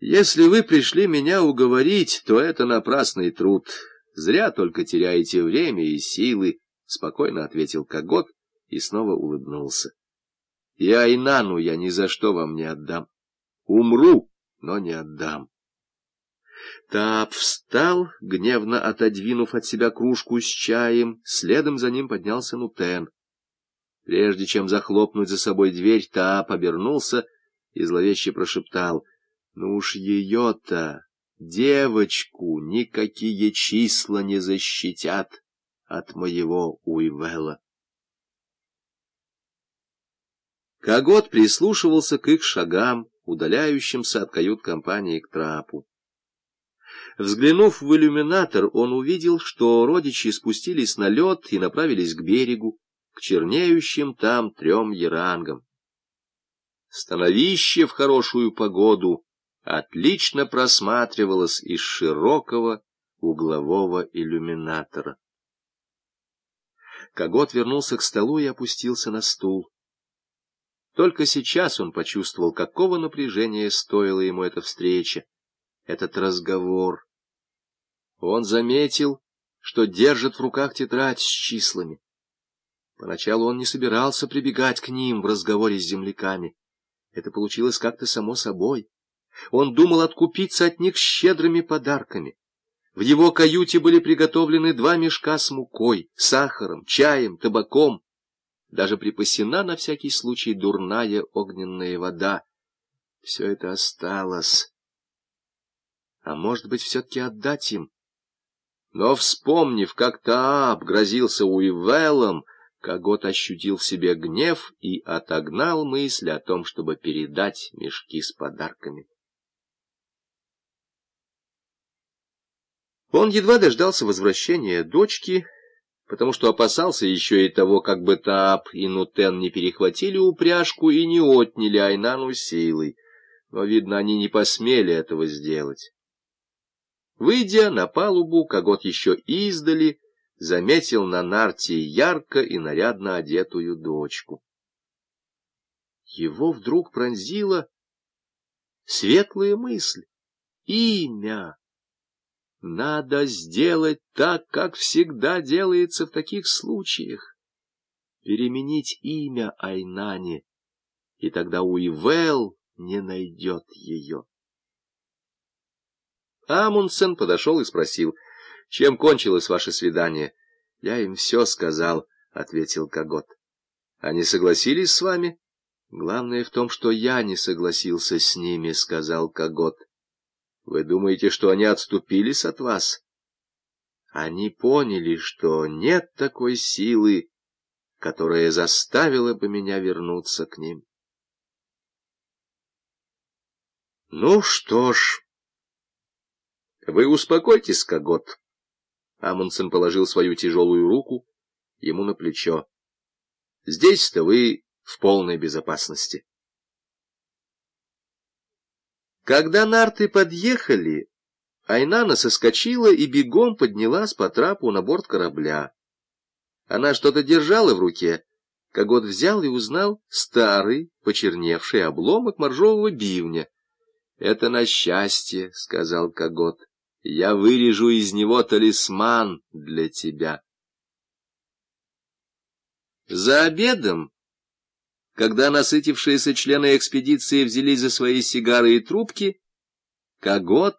Если вы пришли меня уговорить, то это напрасный труд. Зря только теряете время и силы, — спокойно ответил Когот и снова улыбнулся. Я и Нану я ни за что вам не отдам. Умру, но не отдам. Тап встал, гневно отодвинув от себя кружку с чаем, следом за ним поднялся Нутен. Прежде чем захлопнуть за собой дверь, Тап обернулся и зловеще прошептал, «Ну уж ее-то, девочку, никакие числа не защитят от моего Уивела». Когот прислушивался к их шагам, удаляющимся от кают-компании к трапу. Взглянув в иллюминатор, он увидел, что родичи спустились на лед и направились к берегу, к чернеющим там трем ярангам. Становище в хорошую погоду отлично просматривалось из широкого углового иллюминатора. Когот вернулся к столу и опустился на стул. Только сейчас он почувствовал, какого напряжения стоила ему эта встреча, этот разговор. Он заметил, что держит в руках тетрадь с числами. Поначалу он не собирался прибегать к ним в разговоре с земляками. Это получилось как-то само собой. Он думал откупиться от них щедрыми подарками. В его каюте были приготовлены два мешка с мукой, сахаром, чаем, табаком. Даже припасена на всякий случай дурная огненная вода. Все это осталось. А может быть, все-таки отдать им? Но, вспомнив, как Тааб грозился Уивеллом, Когот ощутил в себе гнев и отогнал мысль о том, чтобы передать мешки с подарками. Он едва дождался возвращения дочки, потому что опасался еще и того, как бы Таап и Нутен не перехватили упряжку и не отняли Айнану силой, но, видно, они не посмели этого сделать. Выйдя на палубу, Когот еще издали заметил на нарте ярко и нарядно одетую дочку. Его вдруг пронзила светлая мысль. Имя. Надо сделать так, как всегда делается в таких случаях. Переменить имя Айнане, и тогда Уивел не найдет ее. Амундсен подошел и спросил, чем кончилось ваше свидание? — Я им все сказал, — ответил Когот. — Они согласились с вами? — Главное в том, что я не согласился с ними, — сказал Когот. — Вы думаете, что они отступились от вас? Они поняли, что нет такой силы, которая заставила бы меня вернуться к ним. Ну что ж... Вы успокойтесь, Когот. Амундсен положил свою тяжелую руку ему на плечо. Здесь-то вы в полной безопасности. Когда нарты подъехали, Айнана соскочила и бегом поднялась по трапу на борт корабля. Она что-то держала в руке. Когот взял и узнал старый, почерневший обломок моржового бивня. — Это на счастье, — сказал Когот я вырежу из него талисман для тебя. За обедом, когда насытившиеся члены экспедиции взялись за свои сигары и трубки, Когот